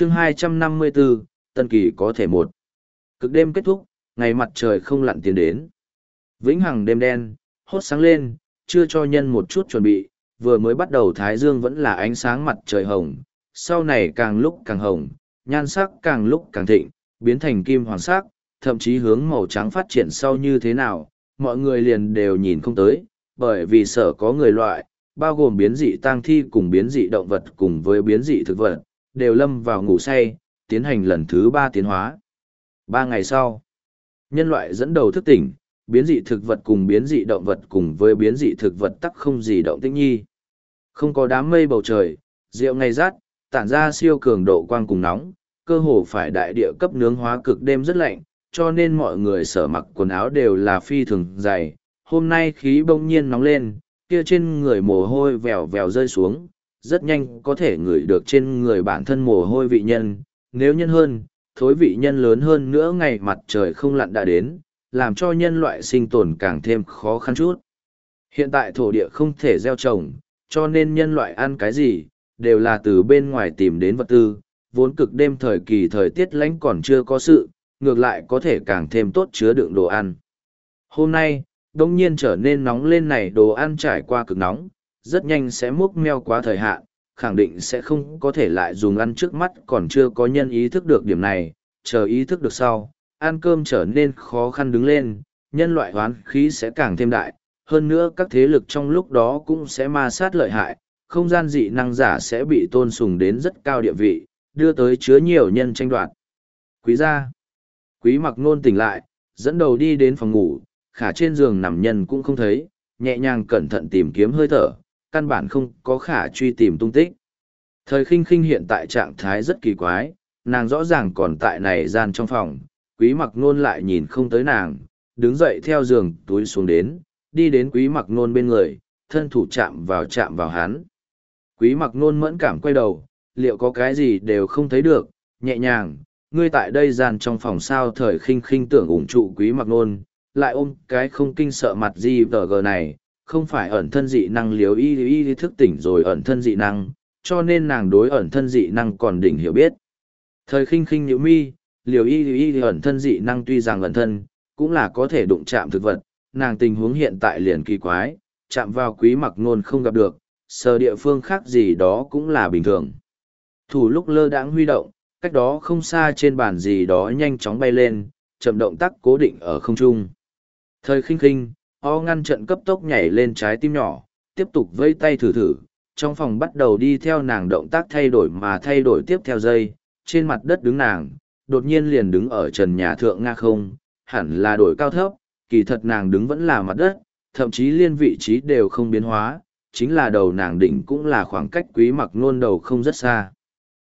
chương 254, Tân Kỳ có thể một. Cực đêm kết thúc, ngày mặt trời không lặn tiến đến. Vĩnh hằng đêm đen, hốt sáng lên, chưa cho nhân một chút chuẩn bị, vừa mới bắt đầu Thái Dương vẫn là ánh sáng mặt trời hồng, sau này càng lúc càng hồng, nhan sắc càng lúc càng thịnh, biến thành kim hoàng sắc, thậm chí hướng màu trắng phát triển sau như thế nào, mọi người liền đều nhìn không tới, bởi vì sở có người loại, bao gồm biến dị tang thi cùng biến dị động vật cùng với biến dị thực vật, đều lâm vào ngủ say, tiến hành lần thứ ba tiến hóa. Ba ngày sau, nhân loại dẫn đầu thức tỉnh, biến dị thực vật cùng biến dị động vật cùng với biến dị thực vật tắc không gì động tĩnh nhi. Không có đám mây bầu trời, rượu ngày rát, tản ra siêu cường độ quang cùng nóng, cơ hồ phải đại địa cấp nướng hóa cực đêm rất lạnh, cho nên mọi người sở mặc quần áo đều là phi thường dày. Hôm nay khí bỗng nhiên nóng lên, kia trên người mồ hôi vèo vèo rơi xuống, rất nhanh có thể ngửi được trên người bản thân mồ hôi vị nhân, nếu nhân hơn, thối vị nhân lớn hơn nữa ngày mặt trời không lặn đã đến, làm cho nhân loại sinh tồn càng thêm khó khăn chút. Hiện tại thổ địa không thể gieo trồng, cho nên nhân loại ăn cái gì, đều là từ bên ngoài tìm đến vật tư, vốn cực đêm thời kỳ thời tiết lánh còn chưa có sự, ngược lại có thể càng thêm tốt chứa đựng đồ ăn. Hôm nay, đông nhiên trở nên nóng lên này đồ ăn trải qua cực nóng, rất nhanh sẽ múc meo quá thời hạn, khẳng định sẽ không có thể lại dùng ăn trước mắt còn chưa có nhân ý thức được điểm này, chờ ý thức được sau, ăn cơm trở nên khó khăn đứng lên, nhân loại hoán khí sẽ càng thêm đại, hơn nữa các thế lực trong lúc đó cũng sẽ ma sát lợi hại, không gian dị năng giả sẽ bị tôn sùng đến rất cao địa vị, đưa tới chứa nhiều nhân tranh đoạt. Quý gia, quý mặc nôn tỉnh lại, dẫn đầu đi đến phòng ngủ, khả trên giường nằm nhân cũng không thấy, nhẹ nhàng cẩn thận tìm kiếm hơi thở, căn bản không có khả truy tìm tung tích. Thời khinh khinh hiện tại trạng thái rất kỳ quái, nàng rõ ràng còn tại này gian trong phòng, quý mặc nôn lại nhìn không tới nàng, đứng dậy theo giường túi xuống đến, đi đến quý mặc nôn bên người, thân thủ chạm vào chạm vào hắn. Quý mặc nôn mẫn cảm quay đầu, liệu có cái gì đều không thấy được, nhẹ nhàng, ngươi tại đây gian trong phòng sao thời khinh khinh tưởng ủng trụ quý mặc nôn, lại ôm cái không kinh sợ mặt gì vờ gờ này, không phải ẩn thân dị năng liếu y y thức tỉnh rồi ẩn thân dị năng, cho nên nàng đối ẩn thân dị năng còn đỉnh hiểu biết. Thời khinh khinh nhữ mi, liều y y ẩn thân dị năng tuy rằng ẩn thân, cũng là có thể đụng chạm thực vật, nàng tình huống hiện tại liền kỳ quái, chạm vào quý mặc nôn không gặp được, sờ địa phương khác gì đó cũng là bình thường. Thủ lúc lơ đãng huy động, cách đó không xa trên bàn gì đó nhanh chóng bay lên, chậm động tác cố định ở không trung. Thời khinh khinh, o ngăn trận cấp tốc nhảy lên trái tim nhỏ, tiếp tục vây tay thử thử, trong phòng bắt đầu đi theo nàng động tác thay đổi mà thay đổi tiếp theo dây, trên mặt đất đứng nàng, đột nhiên liền đứng ở trần nhà thượng nga không, hẳn là đổi cao thấp, kỳ thật nàng đứng vẫn là mặt đất, thậm chí liên vị trí đều không biến hóa, chính là đầu nàng đỉnh cũng là khoảng cách quý mặc nôn đầu không rất xa.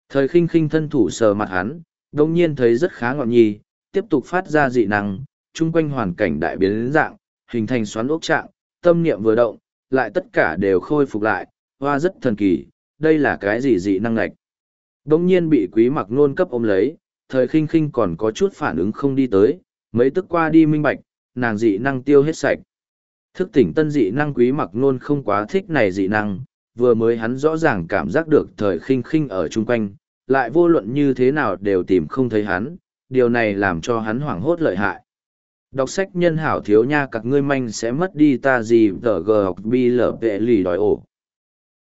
Thời khinh khinh thân thủ sờ mặt hắn, đồng nhiên thấy rất khá ngọn nhi, tiếp tục phát ra dị năng, chung quanh hoàn cảnh đại biến dạng, hình thành xoắn ốc trạng, tâm niệm vừa động, lại tất cả đều khôi phục lại, hoa rất thần kỳ, đây là cái gì dị năng lạch. Đông nhiên bị quý mặc nôn cấp ôm lấy, thời khinh khinh còn có chút phản ứng không đi tới, mấy tức qua đi minh bạch, nàng dị năng tiêu hết sạch. Thức tỉnh tân dị năng quý mặc nôn không quá thích này dị năng, vừa mới hắn rõ ràng cảm giác được thời khinh khinh ở chung quanh, lại vô luận như thế nào đều tìm không thấy hắn, điều này làm cho hắn hoảng hốt lợi hại. Đọc sách nhân hảo thiếu nha, các ngươi manh sẽ mất đi ta gì, tờ g học bi lở vệ lì đòi ổ.